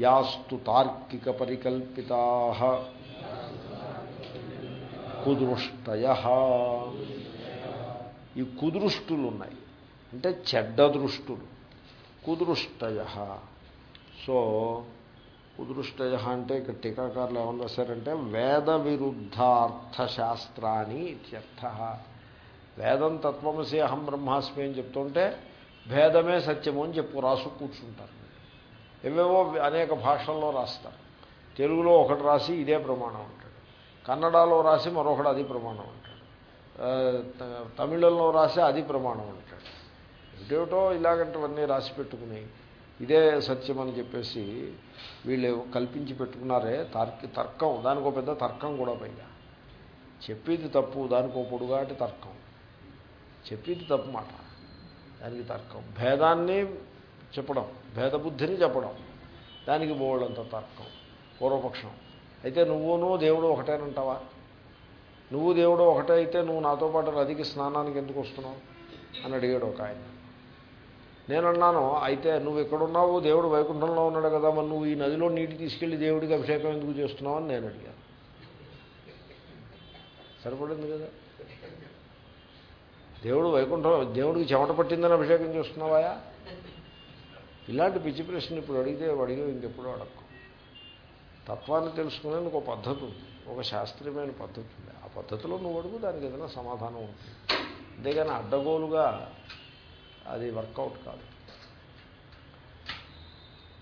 యాస్తు తార్కిక పరికల్పితా కుదృష్టయ. ఈ కుదృష్టులు ఉన్నాయి అంటే చెడ్డ దృష్టులు. కుదృష్టయ. సో కుదృష్టయ అంటే ఇక్కడ టీకాకారులు ఏమని రాశారంటే వేద విరుద్ధార్థశాస్త్రాన్ని ఇత్యర్థ. వేదం తత్వమసి అహం బ్రహ్మాస్మి అని చెప్తుంటే భేదమే సత్యము అని చెప్పు రాసు కూర్చుంటారు. ఏవేవో అనేక భాషల్లో రాస్తారు. తెలుగులో ఒకటి రాసి ఇదే ప్రమాణం ఉంటాడు కన్నడలో రాసి మరొకటి అది ప్రమాణం ఉంటాడు తమిళంలో రాసి అది ప్రమాణం ఉంటాడు ఏమిటో ఇలాగంటివన్నీ రాసి పెట్టుకుని ఇదే సత్యం అని చెప్పేసి వీళ్ళు కల్పించి పెట్టుకున్నారే తర్క తర్కం దానికో పెద్ద తర్కం కూడా పైగా. చెప్పేది తప్పు దానికో పొడుగాటి తర్కం. చెప్పేది తప్పు మాట. దానికి తర్కం. భేదాన్ని చెప్పడం. భేదబుద్ధిని చెప్పడం. దానికి బోళ్ళంత తర్కం పూర్వపక్షం. అయితే నువ్వును దేవుడు ఒకటేనంటావా? నువ్వు దేవుడు ఒకటే అయితే నువ్వు నాతో పాటు నదికి స్నానానికి ఎందుకు వస్తున్నావు? అని అడిగాడు ఒక ఆయన. నేనన్నాను అయితే నువ్వు ఎక్కడున్నావు? దేవుడు వైకుంఠంలో ఉన్నాడు కదా మరి నువ్వు ఈ నదిలో నీటి తీసుకెళ్ళి దేవుడికి అభిషేకం ఎందుకు చేస్తున్నావు? అని నేను అడిగాను. సరిపడింది కదా? దేవుడు వైకుంఠం దేవుడికి చెమట పట్టిందని అభిషేకం చేస్తున్నావాయా? ఇలాంటి పిచ్చి ప్రశ్న ఇప్పుడు అడిగితే అడిగే ఇంకెప్పుడు అడగకు తత్వాన్ని తెలుసుకునేందుకు ఒక పద్ధతి ఉంది. ఒక శాస్త్రీయమైన పద్ధతి ఉంది. ఆ పద్ధతిలో నువ్వు అడుగు దానికి ఏదైనా సమాధానం ఉంటుంది. అంతేగాని అడ్డగోలుగా అది వర్కౌట్ కాదు.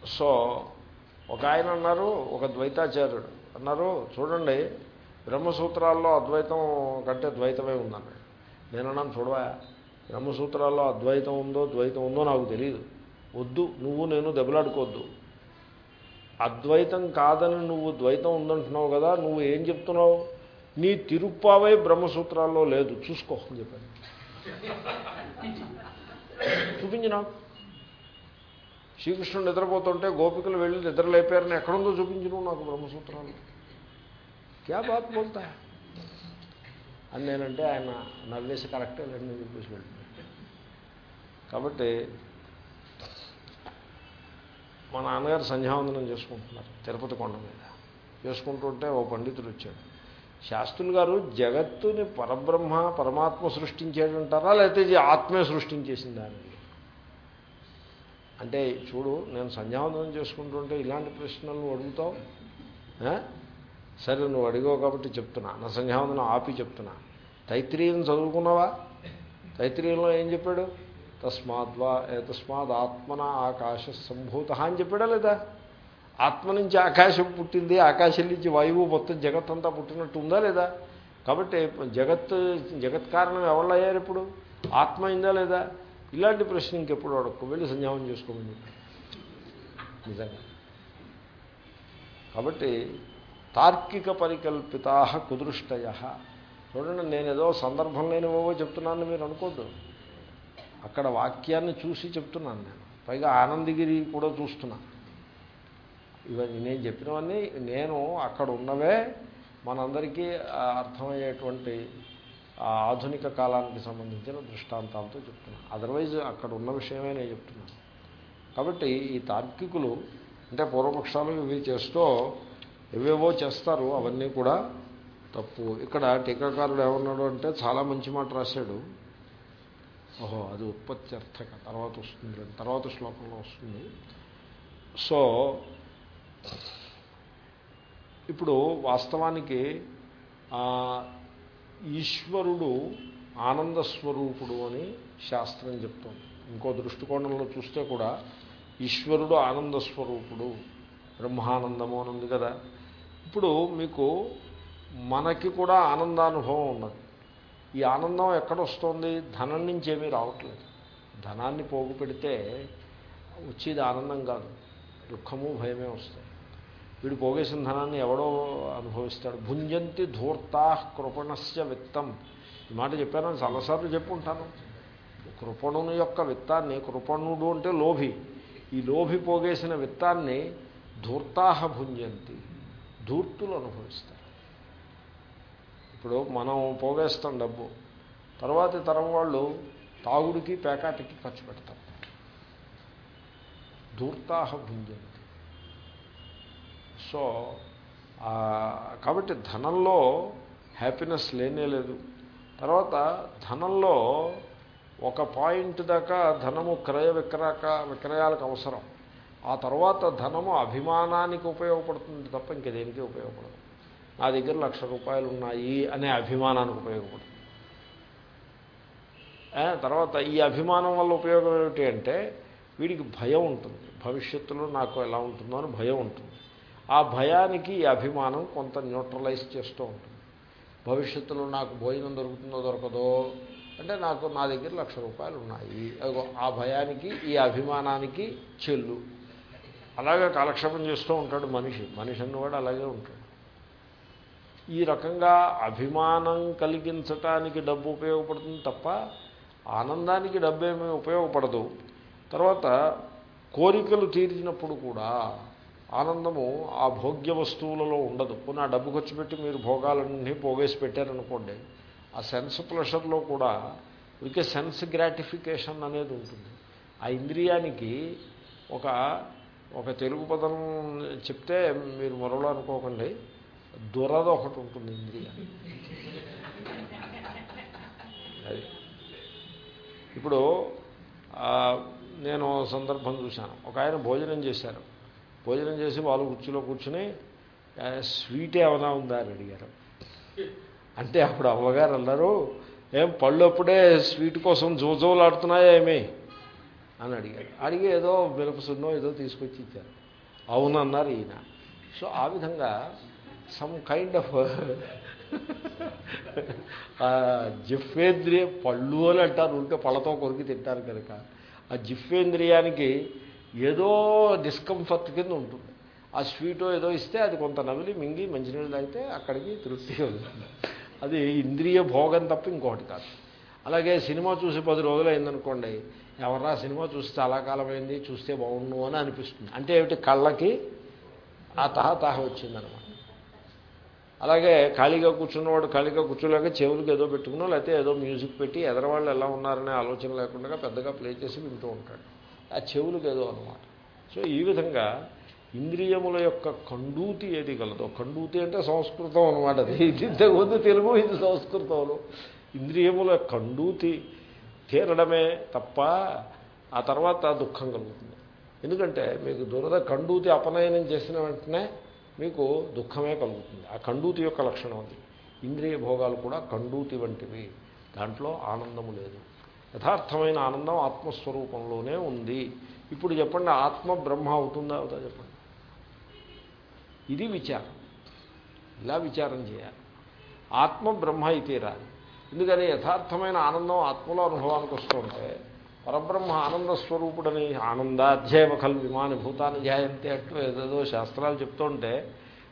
సో ఒక ఆయన అన్నారు ఒక ద్వైతాచార్యుడు అన్నారు చూడండి బ్రహ్మసూత్రాల్లో అద్వైతం కంటే ద్వైతమే ఉందన్నాడు. నేను అన్నాను చూడవా బ్రహ్మసూత్రాల్లో అద్వైతం ఉందో ద్వైతం ఉందో నాకు తెలియదు వద్దు నువ్వు నేను దెబ్బలాడుకోవద్దు. అద్వైతం కాదని నువ్వు ద్వైతం ఉందంటున్నావు కదా నువ్వు ఏం చెప్తున్నావు? నీ తిరుప్పావై బ్రహ్మసూత్రాల్లో లేదు. చూసుకో అని చెప్పాను చూపించు నాకు శ్రీకృష్ణుడు నిద్రపోతుంటే గోపికలు వెళ్ళి నిద్రలేపారని ఎక్కడుందో చూపించను నాకు బ్రహ్మసూత్రాలు. క్యా బాత్ బోల్తా? అని నేనంటే ఆయన నవ్వేసి కరెక్టే లేదని చెప్పేసి వెళ్ళిపోయాడు. కాబట్టి మా నాన్నగారు సంధ్యావందనం చేసుకుంటున్నారు తిరుపతి కొండ మీద. చేసుకుంటుంటే ఓ పండితుడు వచ్చాడు. శాస్త్రులు గారు జగత్తుని పరబ్రహ్మ పరమాత్మ సృష్టించేటంటారా లేకపోతే ఇది ఆత్మే సృష్టించేసిందా అని అంటే చూడు నేను సంధ్యావందనం చేసుకుంటుంటే ఇలాంటి ప్రశ్నలు అడుగుతావు? సరే నువ్వు అడిగావు కాబట్టి చెప్తున్నా. నా సంధ్యావందనం ఆపి చెప్తున్నా. తైత్రీయం చదువుకున్నావా? తైత్రీయంలో ఏం చెప్పాడు? తస్మాద్వా తస్మాత్ ఆత్మన ఆకాశ సంభూత అని చెప్పాడా లేదా? ఆత్మ నుంచి ఆకాశం పుట్టింది ఆకాశం నుంచి వాయువు మొత్తం జగత్ అంతా పుట్టినట్టు ఉందా లేదా? కాబట్టి జగత్ జగత్ కారణం ఎవరు అయ్యారు ఇప్పుడు? ఆత్మ అయిందా లేదా? ఇలాంటి ప్రశ్న ఇంకెప్పుడు అడగకు వెళ్ళి సంధ్యావం చేసుకోమని నిజంగా. కాబట్టి తార్కిక పరికల్పితా కుదృష్టయ. చూడండి నేను ఏదో సందర్భం లేనివో చెప్తున్నానని మీరు అనుకోద్దు. అక్కడ వాక్యాన్ని చూసి చెప్తున్నాను నేను. పైగా ఆనందగిరి కూడా చూస్తున్నా. ఇవన్నీ నేను చెప్పినవన్నీ నేను అక్కడ ఉన్నవే మనందరికీ అర్థమయ్యేటువంటి ఆధునిక కాలానికి సంబంధించిన దృష్టాంతాలతో చెప్తున్నాను అదర్వైజ్ అక్కడ ఉన్న విషయమే నేను చెప్తున్నాను. కాబట్టి ఈ తార్కికులు అంటే పూర్వపక్షాలు ఇవి చేస్తూ ఎవేవో చేస్తారు అవన్నీ కూడా తప్పు. ఇక్కడ టీకాకారుడు ఏమన్నాడు అంటే చాలా మంచి మాట రాశాడు. ఓహో అది ఉత్పత్తి అర్థక తర్వాత వస్తుంది తర్వాత శ్లోకంలో వస్తుంది. సో ఇప్పుడు వాస్తవానికి ఈశ్వరుడు ఆనంద స్వరూపుడు అని శాస్త్రం చెప్తోంది. ఇంకో దృష్టికోణంలో చూస్తే కూడా ఈశ్వరుడు ఆనంద స్వరూపుడు బ్రహ్మానందము అని ఉంది కదా. ఇప్పుడు మీకు మనకి కూడా ఆనందానుభవం ఉన్నది. ఈ ఆనందం ఎక్కడ వస్తుంది ధనం నుంచి ఏమీ రావట్లేదు. ధనాన్ని పోగు పెడితే వచ్చేది ఆనందం కాదు. దుఃఖము భయమే వస్తాయి. వీడు పోగేసిన ధనాన్ని ఎవడో అనుభవిస్తాడు. భుంజంతి ధూర్తా కృపణస్య విత్తం. ఈ మాట చెప్పాను చాలాసార్లు చెప్పుంటాను. కృపణుని యొక్క విత్తాన్ని కృపణుడు అంటే లోభి. ఈ లోభి పోగేసిన విత్తాన్ని ధూర్తాహ భుంజంతి ధూర్తులు అనుభవిస్తారు ఇప్పుడు మనం పోగేస్తాం డబ్బు. తర్వాతి తరం వాళ్ళు తాగుడికి పేకాటికి ఖర్చు పెడతారు. ధూర్తాహ భుంజంతి. సో కాబట్టి ధనంలో హ్యాపీనెస్ లేనే లేదు. తర్వాత ధనంలో ఒక పాయింట్ దాకా ధనము క్రయ విక్రక విక్రయాలకు అవసరం. ఆ తర్వాత ధనము అభిమానానికి ఉపయోగపడుతుంది తప్ప ఇంక దేనికి ఉపయోగపడదు. నా దగ్గర లక్ష రూపాయలు ఉన్నాయి అనే అభిమానానికి ఉపయోగపడుతుంది. తర్వాత ఈ అభిమానం వల్ల ఉపయోగం ఏమిటి అంటే వీడికి భయం ఉంటుంది. భవిష్యత్తులో నాకు ఎలా ఉంటుందో అని భయం ఉంటుంది. ఆ భయానికి ఈ అభిమానం కొంత న్యూట్రలైజ్ చేస్తూ ఉంటుంది. భవిష్యత్తులో నాకు భోజనం దొరుకుతుందో దొరకదో అంటే నాకు నా దగ్గర లక్ష రూపాయలు ఉన్నాయి. ఆ భయానికి ఈ అభిమానానికి చెల్లు. అలాగే కాలక్షేపం చేస్తూ ఉంటాడు మనిషి. మనిషి అన్నవాడు అలాగే ఉంటాడు. ఈ రకంగా అభిమానం కలిగించటానికి డబ్బు ఉపయోగపడుతుంది తప్ప ఆనందానికి డబ్బు ఏమీ ఉపయోగపడదు. తర్వాత కోరికలు తీర్చినప్పుడు కూడా ఆనందము ఆ భోగ్య వస్తువులలో ఉండదు. పోనీ ఆ డబ్బు ఖర్చు పెట్టి మీరు భోగాలన్నీ పోగేసి పెట్టారనుకోండి ఆ సెన్స్ ప్లెషర్లో కూడా ఇక సెన్స్ గ్రాటిఫికేషన్ అనేది ఉంటుంది. ఆ ఇంద్రియానికి ఒక ఒక తెలుగు పదం చెప్తే మీరు మరోలా అనుకోకండి. దురద ఒకటి ఉంటుంది ఇంద్రియానికి అది. ఇప్పుడు నేను సందర్భం చూశాను. ఒక ఆయన భోజనం చేశారు. భోజనం చేసి వాళ్ళు కుర్చీలో కూర్చుని స్వీట్ ఏమైనా ఉందా? అని అడిగారు. అంటే అప్పుడు అమ్మగారు అన్నారు ఏం పళ్ళు అప్పుడే స్వీట్ కోసం జోజోలాడుతున్నాయా ఏమి? అని అడిగారు. అడిగి ఏదో మిరపసున్నో ఏదో తీసుకొచ్చి ఇచ్చారు. అవునన్నారు ఈయన. సో ఆ విధంగా సమ్ కైండ్ ఆఫ్ జిఫ్వేంద్రియ పళ్ళు అని అంటారు. ఉంటే పళ్ళతో కొరికి తింటారు కనుక. ఆ జిఫ్వేంద్రియానికి ఏదో డిస్కంఫర్ట్ కింద ఉంటుంది. ఆ స్వీటో ఏదో ఇస్తే అది కొంత నమిలి మింగి మంచినీళ్ళు తాగితే అక్కడికి తృప్తి ఉంటుంది అది ఇంద్రియ భోగం తప్ప ఇంకొకటి కాదు. అలాగే సినిమా చూసి పది రోజులు అయిందనుకోండి ఎవరా సినిమా చూసి చాలా కాలం అయింది చూస్తే బాగుండు అని అనిపిస్తుంది. అంటే ఏమిటి? కళ్ళకి ఆ తహ తహ వచ్చిందనమాట. అలాగే ఖాళీగా కూర్చున్నవాడు ఖాళీగా కూర్చోలేక చెవులకు ఏదో పెట్టుకున్నా లేకపోతే ఏదో మ్యూజిక్ పెట్టి ఎదరవాళ్ళు ఎలా ఉన్నారనే ఆలోచన లేకుండా పెద్దగా ప్లే చేసి వింటూ ఉంటాడు. ఆ చెవులకు ఏదో అనమాట సో ఈ విధంగా ఇంద్రియముల యొక్క కండూతి ఏది కలదో కండూతి అంటే సంస్కృతం అనమాట అది. ఇంతకుముందు తెలుగు ఇది సంస్కృతంలో ఇంద్రియముల కండూతి తీరడమే తప్ప ఆ తర్వాత దుఃఖం కలుగుతుంది. ఎందుకంటే మీకు దురద కండూతి అపనయనం చేసిన వెంటనే మీకు దుఃఖమే కలుగుతుంది. ఆ కండూతి యొక్క లక్షణం అది. ఇంద్రియ భోగాలు కూడా కండూతి వంటివి. దాంట్లో ఆనందము లేదు. యథార్థమైన ఆనందం ఆత్మస్వరూపంలోనే ఉంది. ఇప్పుడు చెప్పండి ఆత్మ బ్రహ్మ అవుతుందా అవుతా చెప్పండి? ఇది విచారం. ఇలా విచారం చేయాలి. ఆత్మ బ్రహ్మ అయితే రాదు. ఎందుకని యథార్థమైన ఆనందం ఆత్మలో అనుభవానికి వస్తుంటే పరబ్రహ్మ ఆనంద స్వరూపుడని ఆనందాధ్యాయ ఖలు విమాని భూతాన్ని జాయంతి అట్లు ఏదేదో శాస్త్రాలు చెప్తుంటే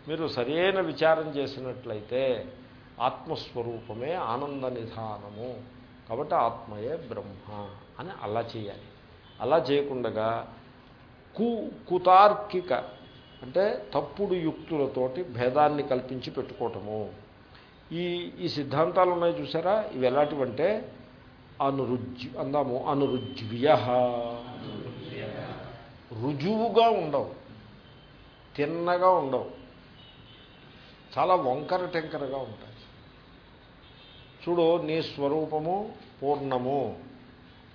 మీరు సరైన విచారం చేసినట్లయితే ఆత్మస్వరూపమే ఆనంద నిధానము. కాబట్టి ఆత్మయే బ్రహ్మ అని అలా చేయాలి. అలా చేయకుండా కు కుతార్కిక అంటే తప్పుడు యుక్తులతోటి భేదాన్ని కల్పించి పెట్టుకోవటము. ఈ ఈ సిద్ధాంతాలు ఉన్నాయి చూసారా? ఇవి ఎలాంటివంటే అనురుజ్ అందాము అనురుజ్వ్య రుజువుగా ఉండవు. తిన్నగా ఉండవు. చాలా వంకర టెంకరగా ఉంటాయి. చూడు నీ స్వరూపము పూర్ణము.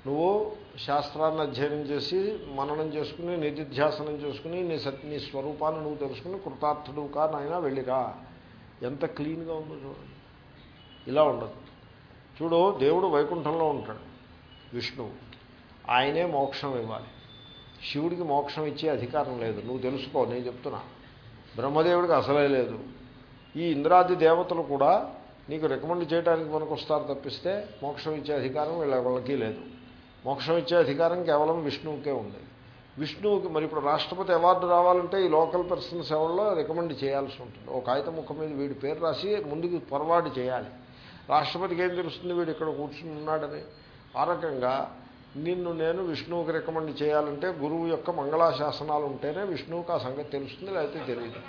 నువ్వు శాస్త్రాన్ని అధ్యయనం చేసి మననం చేసుకుని నిధిధ్యాసనం చేసుకుని నీ సత్ నీ స్వరూపాన్ని నువ్వు తెలుసుకుని కృతార్థుడు కా నాయన వెళ్ళిరా. ఎంత క్లీన్గా ఉందో చూడండి. ఇలా ఉండదు. చూడు దేవుడు వైకుంఠంలో ఉంటాడు విష్ణువు. ఆయనే మోక్షం ఇవ్వాలి. శివుడికి మోక్షం ఇచ్చే అధికారం లేదు. నువ్వు తెలుసుకో నేను చెప్తున్నా. బ్రహ్మదేవుడికి అసలే లేదు. ఈ ఇంద్రాది దేవతలు కూడా నీకు రికమెండ్ చేయడానికి మనకు వస్తారు తప్పిస్తే మోక్షం ఇచ్చే అధికారం వీళ్ళ వాళ్ళకి లేదు. మోక్షం ఇచ్చే అధికారం కేవలం విష్ణువుకే ఉంది. విష్ణువుకి మరి ఇప్పుడు రాష్ట్రపతి అవార్డు రావాలంటే ఈ లోకల్ పర్సన్స్ ఎవరిలో రికమెండ్ చేయాల్సి ఉంటుంది. ఒక కాగితం ముఖం మీద వీడి పేరు రాసి ముందుకు పొరపాటు చేయాలి. రాష్ట్రపతికి ఏం తెలుస్తుంది? వీడు ఇక్కడ కూర్చుని ఉన్నాడని. ఆ రకంగా నిన్ను నేను విష్ణువుకి రికమెండ్ చేయాలంటే గురువు యొక్క మంగళాశాసనాలు ఉంటేనే విష్ణువుకి ఆ సంగతి తెలుస్తుంది లేకపోతే తెలియదు.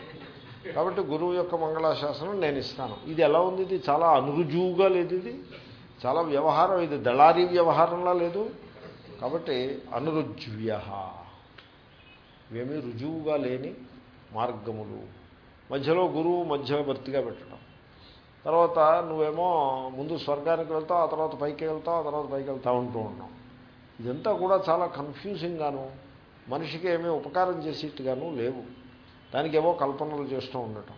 కాబట్టి గురువు యొక్క మంగళాశాసనం నేను ఇస్తాను. ఇది ఎలా ఉంది? ఇది చాలా అనురుజువుగా లేదు ఇది. చాలా వ్యవహారం ఇది. దళారీ వ్యవహారంలా లేదు. కాబట్టి అనురుజ్వ్య ఇవేమీ రుజువుగా లేని మార్గములు. మధ్యలో గురువు మధ్యవర్తిగా పెట్టడం. తర్వాత నువ్వేమో ముందు స్వర్గానికి వెళ్తావు ఆ తర్వాత పైకి వెళ్తావు ఆ తర్వాత పైకి వెళ్తావు ఉంటూ ఉన్నావు. ఇదంతా కూడా చాలా కన్ఫ్యూజింగ్గాను మనిషికి ఏమీ ఉపకారం చేసేట్టుగాను లేవు. దానికి ఏవో కల్పనలు చేస్తూ ఉండటం.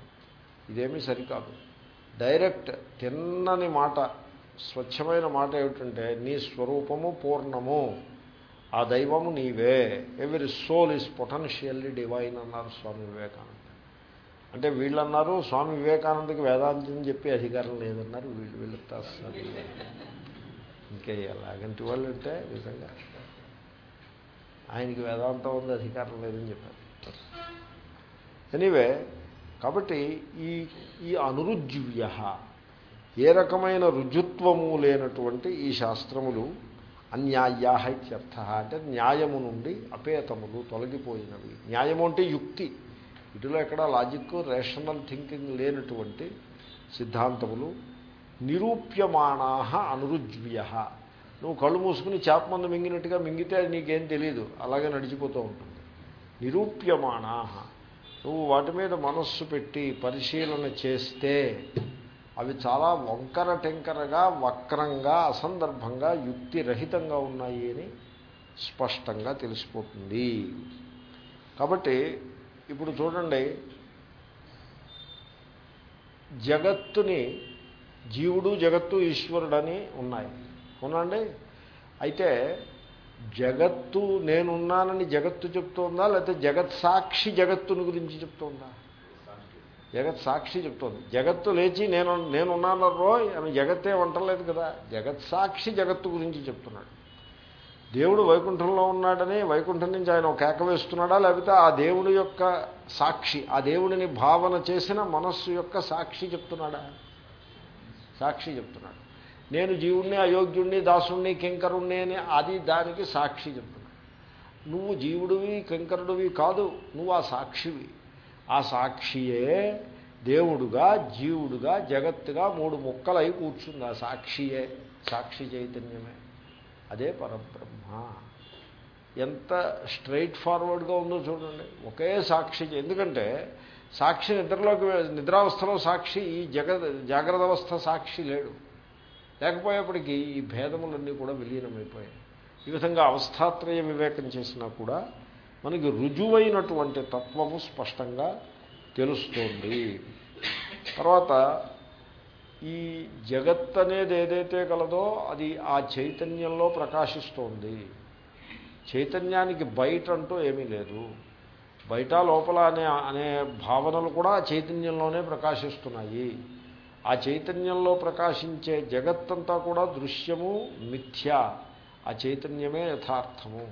ఇదేమీ సరికాదు. డైరెక్ట్ తిన్నని మాట స్వచ్ఛమైన మాట ఏమిటంటే నీ స్వరూపము పూర్ణము ఆ దైవము నీవే. ఎవరి సోల్ ఈజ్ పొటెన్షియల్లీ డివైన్ అన్నారు స్వామి వివేకానంద. అంటే వీళ్ళు అన్నారు స్వామి వివేకానందకి వేదాంతం చెప్పి అధికారం లేదన్నారు వీళ్ళు వీళ్ళు అసలు ఇంకే ఎలాగంటి వాళ్ళు అంటే నిజంగా ఆయనకి వేదాంతం ఉంది అధికారం లేదని చెప్పారు. ఎనీవే కాబట్టి ఈ ఈ అనురుజ్యువ్య ఏ రకమైన రుజుత్వము లేనటువంటి ఈ శాస్త్రములు అన్యాయా ఇత్యర్థ. అంటే న్యాయము నుండి అపేతములు తొలగిపోయినవి. న్యాయము అంటే యుక్తి. వీటిలో ఎక్కడ లాజిక్ రేషనల్ థింకింగ్ లేనటువంటి సిద్ధాంతములు నిరూప్యమాణా అనురుజ్వ్య నువ్వు కళ్ళు మూసుకుని చేప మందు మింగినట్టుగా మింగితే అది నీకేం తెలియదు అలాగే నడిచిపోతూ ఉంటుంది. నిరూప్యమాణా నువ్వు వాటి మీద మనస్సు పెట్టి పరిశీలన చేస్తే అవి చాలా వంకర టెంకరగా వక్రంగా అసందర్భంగా యుక్తిరహితంగా ఉన్నాయి అని స్పష్టంగా తెలిసిపోతుంది. కాబట్టి ఇప్పుడు చూడండి. జగత్తుని జీవుడు జగత్తు ఈశ్వరుడని ఉన్నాయి. అవునండి? అయితే జగత్తు నేనున్నానని జగత్తు చెప్తోందా? లేకపోతే జగత్ సాక్షి జగత్తుని గురించి చెప్తోందా? జగత్ సాక్షి చెప్తోంది. జగత్తు లేచి నేను నేనున్నాను రోయ్ అని జగత్తే వంటలేదు కదా. జగత్ సాక్షి జగత్తు గురించి చెప్తున్నాడు. దేవుడు వైకుంఠంలో ఉన్నాడని వైకుంఠం నుంచి ఆయన ఒక కేక వేస్తున్నాడా? లేకపోతే ఆ దేవుడి యొక్క సాక్షి ఆ దేవుడిని భావన చేసిన మనస్సు యొక్క సాక్షి చెప్తున్నాడా? సాక్షి చెప్తున్నాడు. నేను జీవుణ్ణి అయోగ్యుణ్ణి దాసుణ్ణి కింకరుణ్ణి అని అది దానికి సాక్షి చెప్తున్నాడు. నువ్వు జీవుడివి కింకరుడివి కాదు నువ్వు ఆ సాక్షివి. ఆ సాక్షియే దేవుడుగా జీవుడుగా జగత్తుగా మూడు ముక్కలై కూర్చుంది. ఆ సాక్షియే సాక్షి చైతన్యమే. అదే పరబ్రహ్మ. ఎంత స్ట్రైట్ ఫార్వర్డ్గా ఉందో చూడండి. ఒకే సాక్షి ఎందుకంటే సాక్షి నిద్రలోకి నిద్రావస్థలో సాక్షి ఈ జగ జాగ్రత్త అవస్థ సాక్షి లేడు. లేకపోయేప్పటికీ ఈ భేదములన్నీ కూడా విలీనమైపోయాయి. ఈ విధంగా అవస్థాత్రయ వివేకం చేసినా కూడా మనకి రుజువైనటువంటి తత్వము స్పష్టంగా తెలుస్తోంది. తర్వాత ఈ జగత్ అనేది ఏదైతే కలదో అది ఆ చైతన్యంలో ప్రకాశిస్తోంది. చైతన్యానికి బయట అంటూ ఏమీ లేదు. బయట లోపల అనే అనే భావనలు కూడా చైతన్యంలోనే ప్రకాశిస్తున్నాయి. ఆ చైతన్యంలో ప్రకాశించే జగత్తంతా కూడా దృశ్యము మిథ్య. ఆ చైతన్యమే యథార్థము.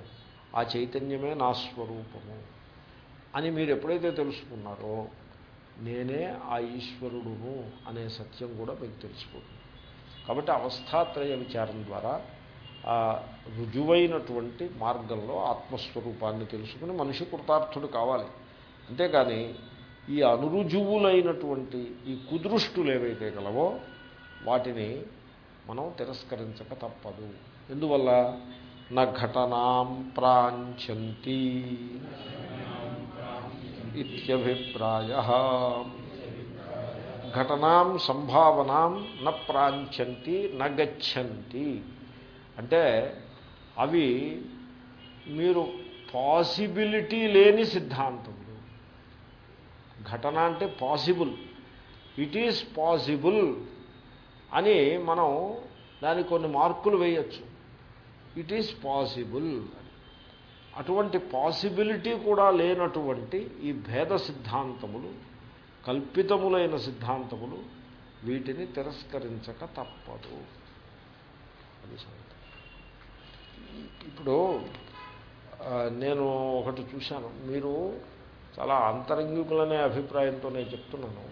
ఆ చైతన్యమే నా స్వరూపము అని మీరు ఎప్పుడైతే తెలుసుకున్నారో నేనే ఆ ఈశ్వరుడును అనే సత్యం కూడా మీకు తెలిసిపోతుంది. కాబట్టి అవస్థాత్రయ విచారం ద్వారా ఆ రుజువైనటువంటి మార్గంలో ఆత్మస్వరూపాన్ని తెలుసుకుని మనిషి కృతార్థుడు కావాలి. అంతేకాని ఈ అనురుజువులైనటువంటి ఈ కుదృష్టులు ఏవైతే గలవో వాటిని మనం తిరస్కరించక తప్పదు. ఎందువల్ల? నా ఘటనాం ప్రాంచంతి ఇత్యభిప్రాయ ఘటనాం సంభావనాం న ప్రాంచంతి న అంటే అవి మీరు పాసిబిలిటీ లేని సిద్ధాంతములు. ఘటన అంటే పాసిబుల్. ఇట్ ఈజ్ పాసిబుల్ అని మనం దానికి కొన్ని మార్కులు వేయచ్చు. It is possible. అటువంటి పాసిబిలిటీ కూడా లేనటువంటి ఈ భేద సిద్ధాంతములు కల్పితములైన సిద్ధాంతములు వీటిని తిరస్కరించక తప్పదు. అది ఇప్పుడు నేను ఒకటి చూశాను. మీరు చాలా అంతరంగికులనే అభిప్రాయంతో నేను చెప్తున్నాను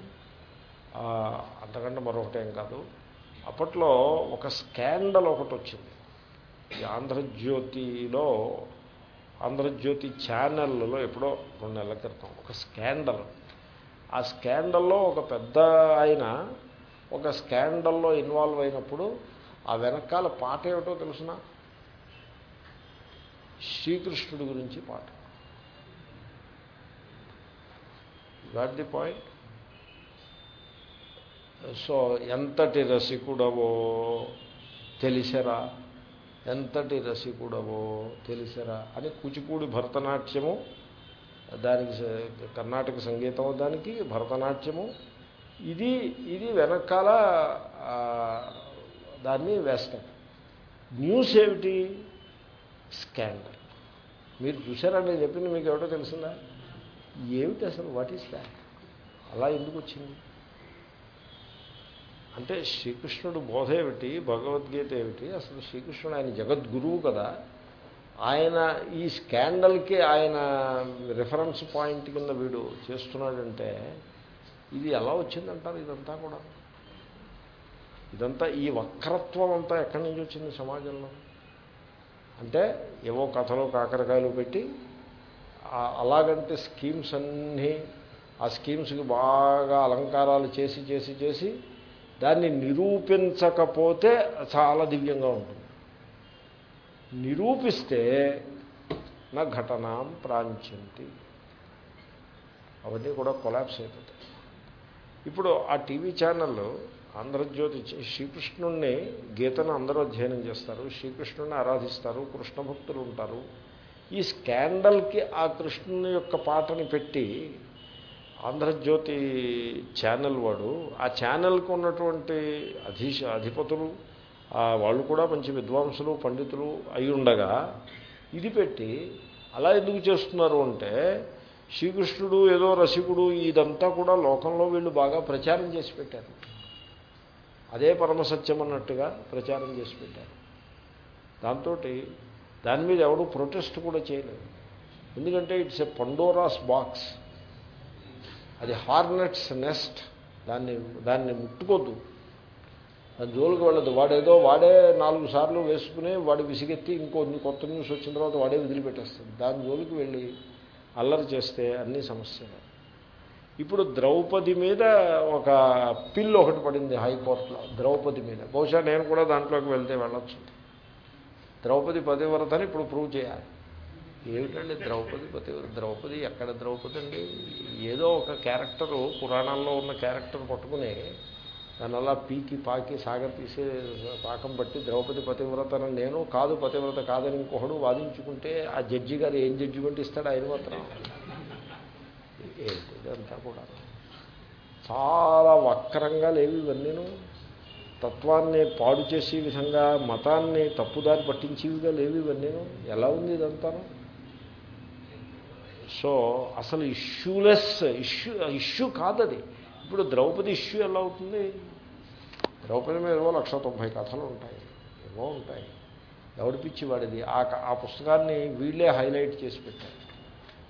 అంతకంటే మరొకటేం కాదు. అప్పట్లో ఒక స్కాండల్ ఒకటి వచ్చింది. ఈ ఆంధ్రజ్యోతిలో ఆంధ్రజ్యోతి ఛానళ్ళలో ఎప్పుడో రెండు నెలల క్రితం ఒక స్కాండల్. ఆ స్కాండల్లో ఒక పెద్ద ఆయన ఒక స్కాండల్లో ఇన్వాల్వ్ అయినప్పుడు ఆ వెనకాల పాట ఏమిటో తెలుసిన? శ్రీకృష్ణుడి గురించి పాట. గాట్ ది పాయింట్ సో ఎంతటి రసికుడవో తెలిసరా? ఎంతటి రసికుడవో తెలిసరా అని కూచిపూడి భరతనాట్యము దానికి కర్ణాటక సంగీతం దానికి భరతనాట్యము. ఇది ఇది వెనకాల దాన్ని వేస్తాం. న్యూస్ ఏమిటి? స్కాండల్. మీరు చూసారా? నేను చెప్పింది మీకు ఎవటో తెలిసిందా? ఏమిటి అసలు? వాట్ ఈస్ దాట్ అలా ఎందుకు వచ్చింది? అంటే శ్రీకృష్ణుడు బోధ ఏమిటి? భగవద్గీత ఏమిటి? అసలు శ్రీకృష్ణుడు ఆయన జగద్గురువు కదా. ఆయన ఈ స్కాండల్కి ఆయన రిఫరెన్స్ పాయింట్ కింద వీడు చేస్తున్నాడంటే ఇది ఎలా వచ్చిందంటారు ఇదంతా కూడా? ఇదంతా ఈ వక్రత్వం అంతా ఎక్కడి నుంచి వచ్చింది సమాజంలో? అంటే ఏవో కథలు కాకరకాయలు పెట్టి అలాగంటే స్కీమ్స్ అన్నీ ఆ స్కీమ్స్కి బాగా అలంకారాలు చేసి చేసి చేసి దాన్ని నిరూపించకపోతే చాలా దివ్యంగా ఉంటుంది. నిరూపిస్తే నా ఘటనాం ప్రాంచంతి అవన్నీ కూడా కొలాప్స్ అయిపోతాయి. ఇప్పుడు ఆ టీవీ ఛానల్ ఆంధ్రజ్యోతి చే- శ్రీకృష్ణుణ్ణి గీతను అందరూ అధ్యయనం చేస్తారు. శ్రీకృష్ణుణ్ణి ఆరాధిస్తారు. కృష్ణ భక్తులు ఉంటారు. ఈ స్కాండల్కి ఆ కృష్ణుని యొక్క పాటని పెట్టి ఆంధ్రజ్యోతి ఛానల్ వాడు. ఆ ఛానల్కి ఉన్నటువంటి అధీశ అధిపతులు వాళ్ళు కూడా మంచి విద్వాంసులు పండితులు అయి ఉండగా ఇది పెట్టి అలా ఎందుకు చేస్తున్నారు అంటే శ్రీకృష్ణుడు ఏదో రసికుడు ఇదంతా కూడా లోకంలో వీళ్ళు బాగా ప్రచారం చేసి పెట్టారు. అదే పరమసత్యం అన్నట్టుగా ప్రచారం చేసి పెట్టారు. దాంతో దాని మీద ఎవడు ప్రొటెస్ట్ కూడా చేయలేదు. ఎందుకంటే ఇట్స్ ఎ పండోరాస్ బాక్స్ అది హార్నెట్స్ నెస్ట్ దాన్ని దాన్ని ముట్టుకోద్దు. దాని జోలికి వెళ్ళదు. వాడేదో వాడే నాలుగు సార్లు వేసుకుని వాడు విసిగెత్తి ఇంకో కొత్త న్యూస్ వచ్చిన తర్వాత వాడే వదిలిపెట్టేస్తుంది. దాని జోలికి వెళ్ళి అల్లరి చేస్తే అన్ని సమస్యలు. ఇప్పుడు ద్రౌపది మీద ఒక పిల్ ఒకటి పడింది హైకోర్టులో ద్రౌపది మీద. బహుశా నేను కూడా దాంట్లోకి వెళ్తే వెళ్ళొచ్చు. ద్రౌపది పతివ్రతని ఇప్పుడు ప్రూవ్ చేయాలి. ఏమిటండి ద్రౌపది పతి ద్రౌపది ఎక్కడ ద్రౌపది అండి ఏదో ఒక క్యారెక్టరు పురాణాల్లో ఉన్న క్యారెక్టర్ పట్టుకుని దాని అలా పీకి పాకి సాగర్ తీసే పాకం బట్టి ద్రౌపది పతివ్రతను నేను కాదు పతివ్రత కాదని ఇంకొకడు వాదించుకుంటే ఆ జడ్జి గారు ఏం జడ్జిమెంట్ ఇస్తాడు ఆయన మాత్రం? ఇదంతా కూడా? చాలా వక్రంగా లేవు ఇవన్నీను. తత్వాన్ని పాడు చేసే విధంగా మతాన్ని తప్పుదారి పట్టించేవిగా లేవు ఇవన్నీను. ఎలా ఉంది ఇదంతాను? సో అసలు ఇష్యూలెస్ ఇష్యూ ఇష్యూ కాదది. ఇప్పుడు ద్రౌపది ఇష్యూ ఎలా అవుతుంది? ద్రౌపది మీద ఏవో లక్ష తొంభై కథలు ఉంటాయి. ఏవో ఉంటాయి. ఎవడి పిచ్చి వాడిది? ఆ ఆ పుస్తకాన్ని వీళ్ళే హైలైట్ చేసి పెట్టారు.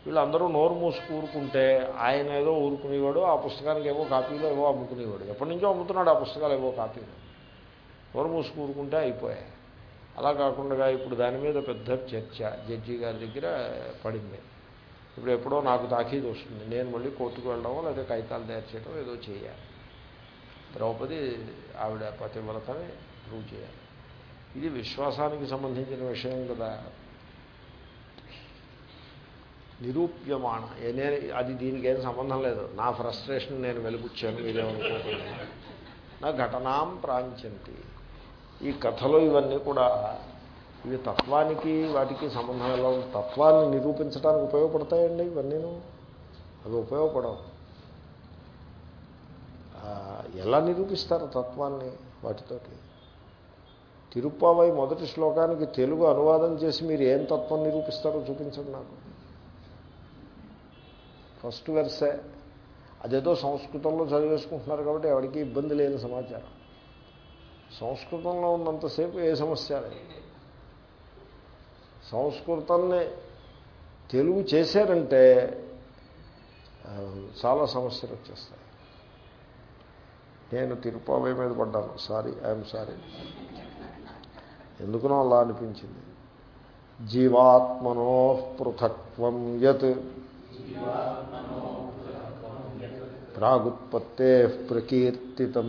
వీళ్ళందరూ నోరు మూసి ఊరుకుంటే ఆయన ఏదో ఊరుకునేవాడు ఆ పుస్తకానికి ఏవో కాపీలో ఏవో అమ్ముకునేవాడు. ఎప్పటి నుంచో అమ్ముతున్నాడు ఆ పుస్తకాలు ఏవో కాపీలు. నోరు మూసి ఊరుకుంటే అయిపోయాయి. అలా కాకుండా ఇప్పుడు దాని మీద పెద్ద చర్చ జడ్జి గారి దగ్గర పడింది. ఇప్పుడు ఎప్పుడో నాకు తాకీదు వస్తుంది. నేను మళ్ళీ కోర్టుకు వెళ్ళడమో లేదా కాగితాలు తయారు చేయడం ఏదో చేయాలి. ద్రౌపది ఆవిడ పతివ్రతని ప్రూవ్ చేయాలి. ఇది విశ్వాసానికి సంబంధించిన విషయం కదా. నిరూప్యమాణ నేను అది దీనికి ఏం సంబంధం లేదు. నా ఫ్రస్ట్రేషన్ నేను వెలుగుచ్చాను మీరేమనుకుంటున్నాను నా ఘటనాం ప్రాంచంతి ఈ కథలు ఇవన్నీ కూడా ఇవి తత్వానికి వాటికి సంబంధం ఎలా ఉంది తత్వాన్ని నిరూపించడానికి ఉపయోగపడతాయండి ఇవన్నీను? అవి ఉపయోగపడవు. ఎలా నిరూపిస్తారు తత్వాన్ని వాటితోటి? తిరుప్పావై మొదటి శ్లోకానికి తెలుగు అనువాదం చేసి మీరు ఏం తత్వం నిరూపిస్తారో చూపించండి నాకు. First verse. అదేదో సంస్కృతంలో చదివేసుకుంటున్నారు కాబట్టి ఎవరికి ఇబ్బంది లేని సమాచారం. సంస్కృతంలో ఉన్నంతసేపు ఏ సమస్య లేదు. సంస్కృతాన్ని తెలుగు చేశారంటే చాలా సమస్యలు వచ్చేస్తాయి. నేను తిరుపతి మీద పడ్డాను. సారీ ఐఎమ్ సారీ ఎందుకునో అలా అనిపించింది. జీవాత్మనో పృథక్వం యత్. ప్రాగుత్పత్తే ప్రకీర్తితం.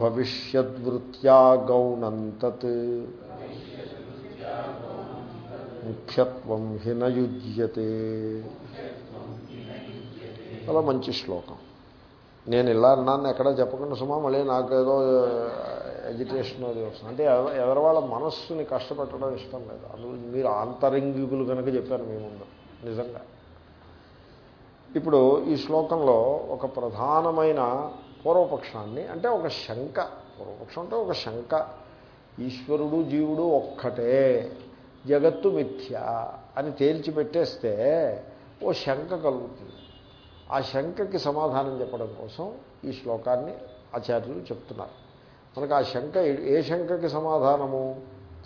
భవిష్యద్వృత్యా గౌణంతత్ ముఖ్యత్వం హినయుజ్యతే చాలా మంచి శ్లోకం. నేను ఇలా అన్నాను ఎక్కడ చెప్పకుండా సుమా మళ్ళీ నాకేదో ఎడ్యుకేషన్ అది వస్తుంది. అంటే ఎవరి వాళ్ళ మనస్సుని కష్టపెట్టడం ఇష్టం లేదు. అందులో మీరు ఆంతరంగికులు కనుక చెప్పారు మీ ముందు నిజంగా. ఇప్పుడు ఈ శ్లోకంలో ఒక ప్రధానమైన పూర్వపక్షాన్ని అంటే ఒక శంక పూర్వపక్షం అంటే ఒక శంక ఈశ్వరుడు జీవుడు ఒక్కటే. జగత్తు మిథ్య అని తేల్చి పెట్టేస్తే ఓ శంక కలుగుతుంది. ఆ శంకకి సమాధానం చెప్పడం కోసం ఈ శ్లోకాన్ని ఆచార్యులు చెప్తున్నారు. మనకు ఆ శంక ఏ శంకకి సమాధానము?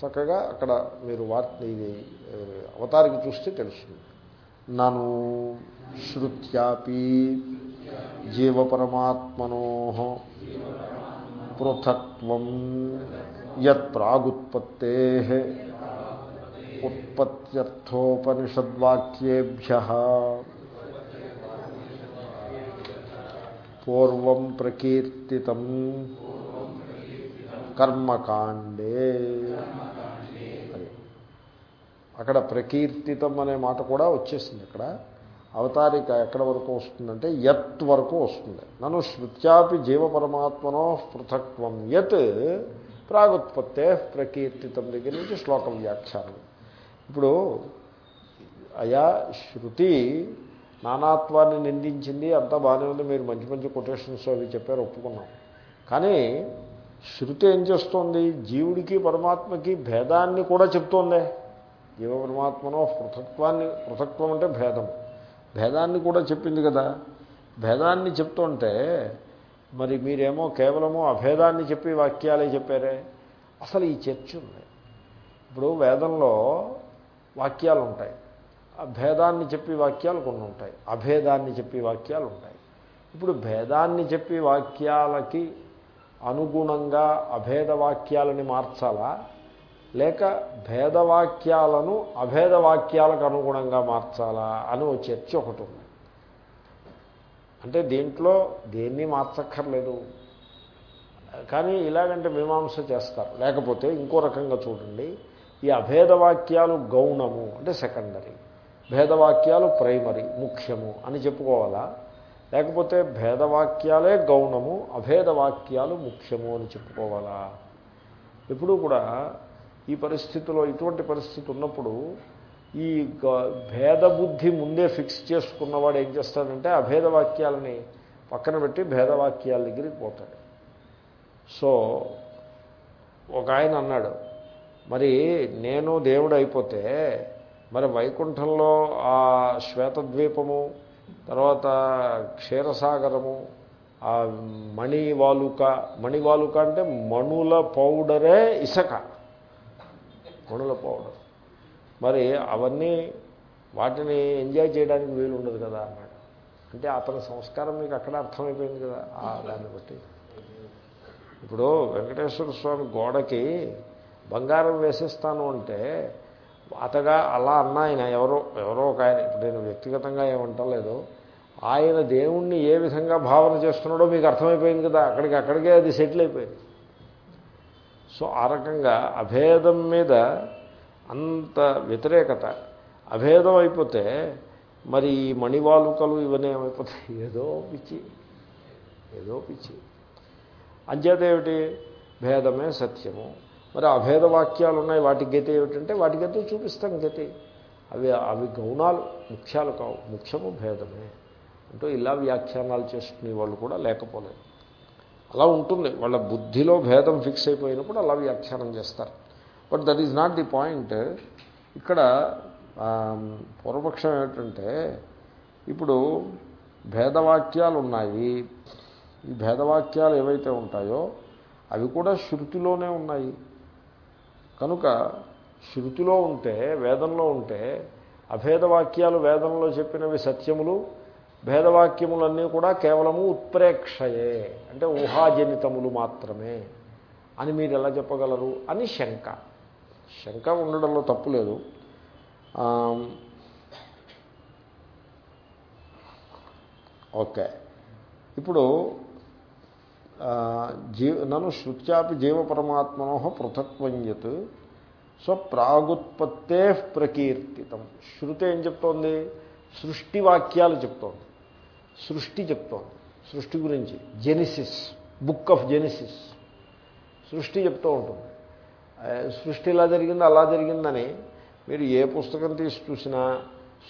చక్కగా అక్కడ మీరు వార్త ఇది అవతారికి చూస్తే తెలుస్తుంది. నను శృత్యాపి జీవపరమాత్మనో పృథక్వం యత్ ఉత్పత్ర్థోపనిషద్వాక్యేభ్య పూర్వం ప్రకీర్తితం కర్మకాండే అక్కడ ప్రకీర్తితం అనే మాట కూడా వచ్చేసింది ఇక్కడ అవతారిక ఎక్కడ వరకు వస్తుందంటే యత్ వరకు వస్తుంది. నన్ను శృత్యాపి జీవపరమాత్మనో పృథక్వం యత్ ప్రాగుత్పత్తే ప్రకీర్తితం దగ్గర నుంచి శ్లోకం వ్యాఖ్యానం. ఇప్పుడు అయా శృతి నానాత్వాన్ని నిందించింది అంతా బాగానే ఉంది మీరు మంచి మంచి కొటేషన్స్ అవి చెప్పారు ఒప్పుకున్నాం. కానీ శృతి ఏం చేస్తోంది? జీవుడికి పరమాత్మకి భేదాన్ని కూడా చెప్తోందే. జీవ పరమాత్మనో పృథక్వాన్ని పృథక్వం అంటే భేదం. భేదాన్ని కూడా చెప్పింది కదా. భేదాన్ని చెప్తుంటే మరి మీరేమో కేవలము అభేదాన్ని చెప్పి వాక్యాలే చెప్పారే. అసలు ఈ చర్చ ఉంది. ఇప్పుడు వేదంలో వాక్యాలు ఉంటాయి ఆ భేదాన్ని చెప్పి వాక్యాలు కొన్ని ఉంటాయి అభేదాన్ని చెప్పి వాక్యాలు ఉంటాయి ఇప్పుడు భేదాన్ని చెప్పి వాక్యాలకి అనుగుణంగా అభేద వాక్యాలని మార్చాలా? లేక భేదవాక్యాలను అభేద వాక్యాలకు అనుగుణంగా మార్చాలా అని ఓ చర్చ ఒకటి ఉంది. అంటే దీంట్లో దేన్ని మార్చక్కర్లేదు. కానీ ఇలాగంటే మీమాంస చేస్తారు. లేకపోతే ఇంకో రకంగా చూడండి. ఈ అభేదవాక్యాలు గౌణము అంటే సెకండరీ. భేదవాక్యాలు ప్రైమరీ ముఖ్యము అని చెప్పుకోవాలా? లేకపోతే భేదవాక్యాలే గౌణము అభేదవాక్యాలు ముఖ్యము అని చెప్పుకోవాలా? ఎప్పుడూ కూడా ఈ పరిస్థితిలో ఇటువంటి పరిస్థితి ఉన్నప్పుడు ఈ గ- భేదబుద్ధి ముందే ఫిక్స్ చేసుకున్నవాడు ఏం చేస్తాడంటే అభేదవాక్యాలని పక్కన పెట్టి భేదవాక్యాల దగ్గరికి పోతాడు. సో ఒక ఆయన అన్నాడు మరి నేను దేవుడు అయిపోతే మరి వైకుంఠంలో ఆ శ్వేతద్వీపము తర్వాత క్షీరసాగరము ఆ మణివాలుక మణివాలుక అంటే మణుల పౌడరే ఇసక. మణుల పౌడర్. మరి అవన్నీ వాటిని ఎంజాయ్ చేయడానికి వీలు ఉండదు కదా అన్నాడు. అంటే అతని సంస్కారం మీకు అక్కడ అర్థమైపోయింది కదా దాన్ని బట్టి. ఇప్పుడు వెంకటేశ్వర స్వామి గోడకి బంగారం వేసేస్తాను అంటే అతగా అలా అన్న ఆయన ఎవరో ఎవరో ఒక ఆయన ఇప్పుడు నేను వ్యక్తిగతంగా ఏమంటలేదు ఆయన దేవుణ్ణి ఏ విధంగా భావన చేస్తున్నాడో మీకు అర్థమైపోయింది కదా. అక్కడికి అక్కడికే అది సెటిల్ అయిపోయింది. సో ఆ రకంగా అభేదం మీద అంత వ్యతిరేకత. అభేదం అయిపోతే మరి ఈ మణివాలుకలు ఇవన్నీ ఏమైపోతాయి? ఏదో పిచ్చి. ఏదో పిచ్చి. అంచేతేమిటి? భేదమే సత్యము. మరి అభేద వాక్యాలు ఉన్నాయి వాటి గతి ఏమిటంటే వాటి గతి చూపిస్తాం గతి. అవి అవి గౌణాలు ముఖ్యాలు కావు. ముఖ్యము భేదమే. అంటూ ఇలా వ్యాఖ్యానాలు చేసుకునే వాళ్ళు కూడా లేకపోలేదు. అలా ఉంటుంది. వాళ్ళ బుద్ధిలో భేదం ఫిక్స్ అయిపోయినప్పుడు అలా వ్యాఖ్యానం చేస్తారు. But that is not the point ఇక్కడ పూర్వపక్షం ఏమిటంటే ఇప్పుడు భేదవాక్యాలు ఉన్నాయి. ఈ భేదవాక్యాలు ఏవైతే ఉంటాయో అవి కూడా శృతిలోనే ఉన్నాయి. కనుక శృతిలో ఉంటే వేదంలో ఉంటే అభేదవాక్యాలు వేదంలో చెప్పినవి సత్యములు భేదవాక్యములన్నీ కూడా కేవలము ఉత్ప్రేక్షయే అంటే ఊహాజనితములు మాత్రమే అని మీరు ఎలా చెప్పగలరు? అని శంక. శంక ఉండడంలో తప్పు లేదు. ఓకే. ఇప్పుడు జీ నన్ను శృత్యాపి జీవపరమాత్మనోహ పృథక్వం యత్ సో ప్రకీర్తితం. శృతి ఏం చెప్తోంది? సృష్టి వాక్యాలు చెప్తోంది. సృష్టి చెప్తోంది. సృష్టి గురించి. జెనిసిస్ బుక్ ఆఫ్ జెనిసిస్ సృష్టి చెప్తూ ఉంటుంది. సృష్టి ఇలా జరిగింది అలా జరిగిందని మీరు ఏ పుస్తకం తీసి చూసినా